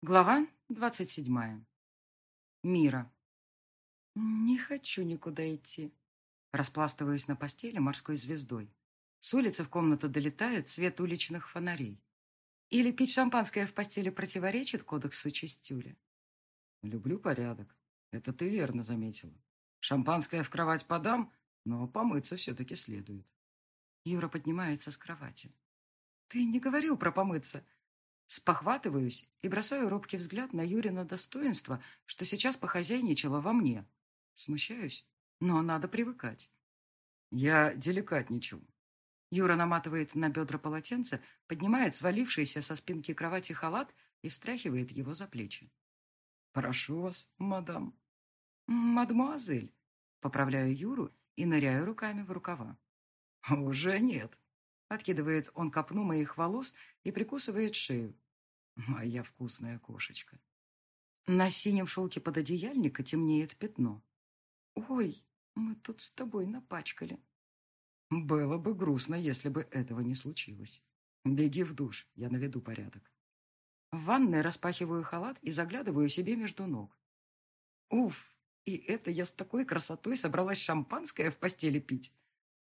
Глава двадцать седьмая. Мира. Не хочу никуда идти. Распластываюсь на постели морской звездой. С улицы в комнату долетает свет уличных фонарей. Или пить шампанское в постели противоречит кодексу чистюля? Люблю порядок. Это ты верно заметила. Шампанское в кровать подам, но помыться все-таки следует. Юра поднимается с кровати. Ты не говорил про помыться. Спохватываюсь и бросаю робкий взгляд на Юрина достоинство, что сейчас похозяйничало во мне. Смущаюсь, но надо привыкать. Я деликатничал. Юра наматывает на бедра полотенце, поднимает свалившийся со спинки кровати халат и встряхивает его за плечи. «Прошу вас, мадам». «Мадемуазель», — поправляю Юру и ныряю руками в рукава. «Уже нет», Откидывает он копну моих волос и прикусывает шею. Моя вкусная кошечка. На синем шелке пододеяльника темнеет пятно. Ой, мы тут с тобой напачкали. Было бы грустно, если бы этого не случилось. Беги в душ, я наведу порядок. В ванной распахиваю халат и заглядываю себе между ног. Уф, и это я с такой красотой собралась шампанское в постели пить.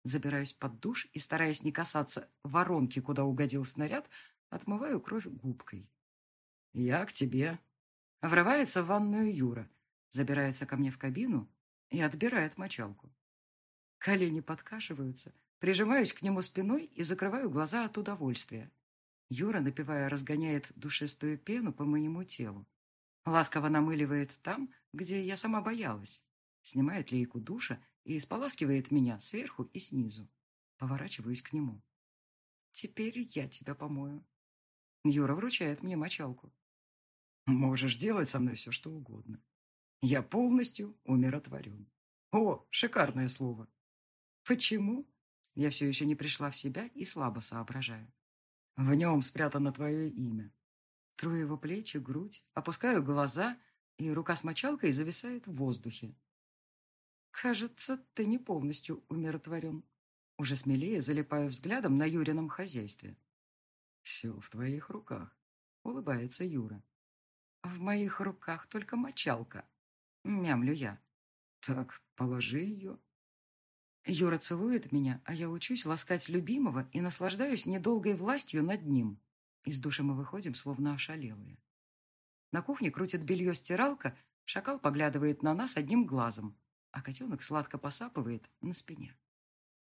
Забираюсь под душ и, стараясь не касаться воронки, куда угодил снаряд, отмываю кровь губкой. «Я к тебе». Врывается в ванную Юра, забирается ко мне в кабину и отбирает мочалку. Колени подкашиваются, прижимаюсь к нему спиной и закрываю глаза от удовольствия. Юра, напивая, разгоняет душистую пену по моему телу. Ласково намыливает там, где я сама боялась. Снимает лейку душа и споласкивает меня сверху и снизу. Поворачиваюсь к нему. «Теперь я тебя помою». Юра вручает мне мочалку. «Можешь делать со мной все, что угодно. Я полностью умиротворен». О, шикарное слово. Почему? Я все еще не пришла в себя и слабо соображаю. В нем спрятано твое имя. Тру его плечи, грудь, опускаю глаза, и рука с мочалкой зависает в воздухе. Кажется, ты не полностью умиротворен. Уже смелее залипаю взглядом на Юрином хозяйстве. Все в твоих руках, улыбается Юра. В моих руках только мочалка. Мямлю я. Так, положи ее. Юра целует меня, а я учусь ласкать любимого и наслаждаюсь недолгой властью над ним. Из души мы выходим, словно ошалелые. На кухне крутит белье стиралка, шакал поглядывает на нас одним глазом, а котенок сладко посапывает на спине.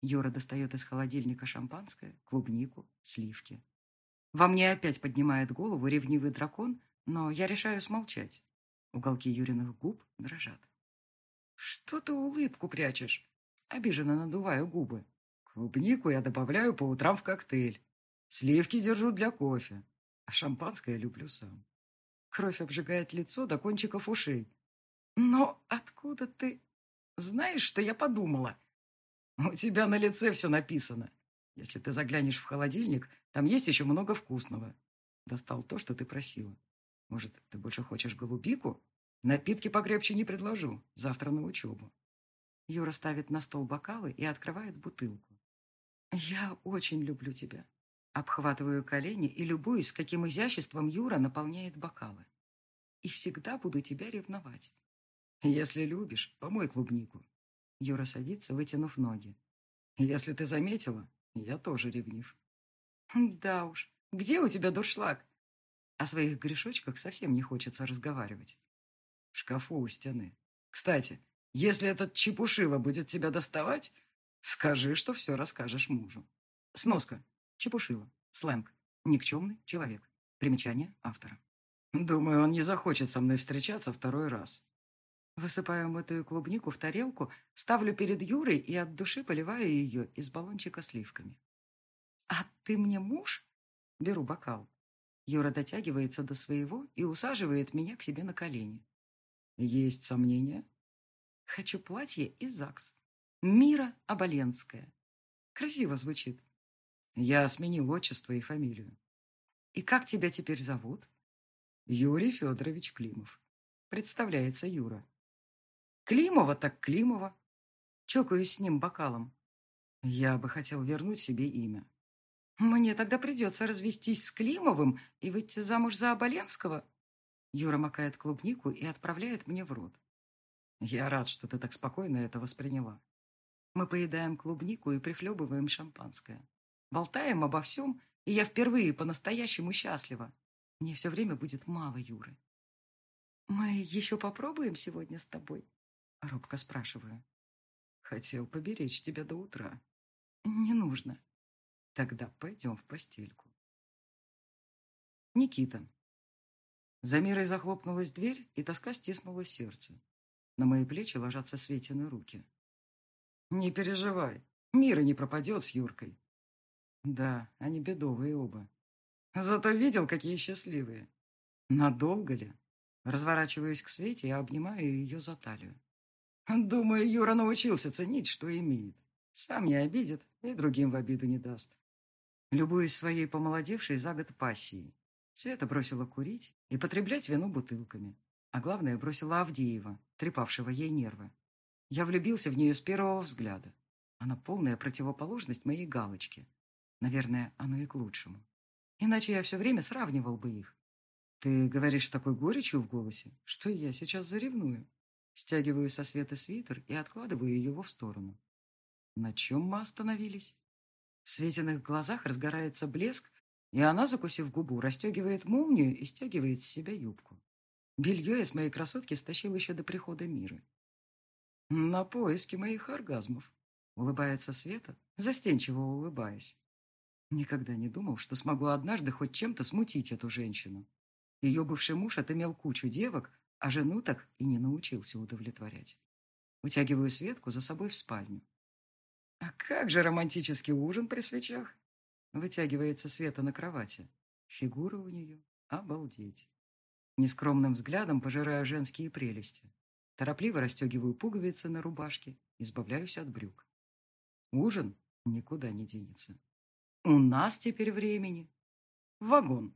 Юра достает из холодильника шампанское, клубнику, сливки. Во мне опять поднимает голову ревнивый дракон, но я решаю смолчать. Уголки Юриных губ дрожат. «Что ты улыбку прячешь?» Обиженно надуваю губы. «Клубнику я добавляю по утрам в коктейль. Сливки держу для кофе, а шампанское люблю сам». Кровь обжигает лицо до кончиков ушей. «Но откуда ты...» Знаешь, что я подумала? У тебя на лице все написано. Если ты заглянешь в холодильник, там есть еще много вкусного. Достал то, что ты просила. Может, ты больше хочешь голубику? Напитки покрепче не предложу. Завтра на учебу. Юра ставит на стол бокалы и открывает бутылку. Я очень люблю тебя. Обхватываю колени и любуюсь, каким изяществом Юра наполняет бокалы. И всегда буду тебя ревновать. Если любишь, помой клубнику. Юра садится, вытянув ноги. Если ты заметила, я тоже ревнив. Да уж, где у тебя дуршлаг? О своих грешочках совсем не хочется разговаривать. В шкафу у стены. Кстати, если этот чепушила будет тебя доставать, скажи, что все расскажешь мужу. Сноска. Чепушила. Сленг. Никчемный человек. Примечание автора. Думаю, он не захочет со мной встречаться второй раз. Высыпаю мытую клубнику в тарелку, ставлю перед Юрой и от души поливаю ее из баллончика сливками. «А ты мне муж?» Беру бокал. Юра дотягивается до своего и усаживает меня к себе на колени. «Есть сомнения?» «Хочу платье из ЗАГС. Мира Оболенская. Красиво звучит». «Я сменил отчество и фамилию». «И как тебя теперь зовут?» «Юрий Федорович Климов». Представляется Юра. Климова так Климова. Чокаюсь с ним бокалом. Я бы хотел вернуть себе имя. Мне тогда придется развестись с Климовым и выйти замуж за Оболенского. Юра макает клубнику и отправляет мне в рот. Я рад, что ты так спокойно это восприняла. Мы поедаем клубнику и прихлебываем шампанское. Болтаем обо всем, и я впервые по-настоящему счастлива. Мне все время будет мало Юры. «Мы еще попробуем сегодня с тобой?» Робко спрашиваю. «Хотел поберечь тебя до утра». «Не нужно». «Тогда пойдем в постельку». Никита. За мирой захлопнулась дверь, и тоска стиснула сердце. На мои плечи ложатся Светины руки. «Не переживай, Мира не пропадет с Юркой». Да, они бедовые оба. Зато видел, какие счастливые. Надолго ли? Разворачиваюсь к Свете и обнимаю ее за талию. Думаю, Юра научился ценить, что имеет. Сам не обидит и другим в обиду не даст. Любуюсь своей помолодевшей за год пассией. Света бросила курить и потреблять вино бутылками. А главное, бросила Авдеева, трепавшего ей нервы. Я влюбился в нее с первого взгляда. Она полная противоположность моей галочки. Наверное, оно и к лучшему. Иначе я все время сравнивал бы их. Ты говоришь такой горечью в голосе, что я сейчас заревную. Стягиваю со света свитер и откладываю его в сторону. На чем мы остановились? В Светиных глазах разгорается блеск, и она, закусив губу, расстегивает молнию и стягивает с себя юбку. Белье из моей красотки стащил еще до прихода мира. На поиски моих оргазмов. Улыбается Света, застенчиво улыбаясь. Никогда не думал, что смогу однажды хоть чем-то смутить эту женщину. Ее бывший муж отымел кучу девок, а жену так и не научился удовлетворять. Утягиваю Светку за собой в спальню. «А как же романтический ужин при свечах?» Вытягивается Света на кровати. Фигура у нее обалдеть. Нескромным взглядом пожираю женские прелести. Торопливо расстегиваю пуговицы на рубашке, избавляюсь от брюк. Ужин никуда не денется. У нас теперь времени. Вагон.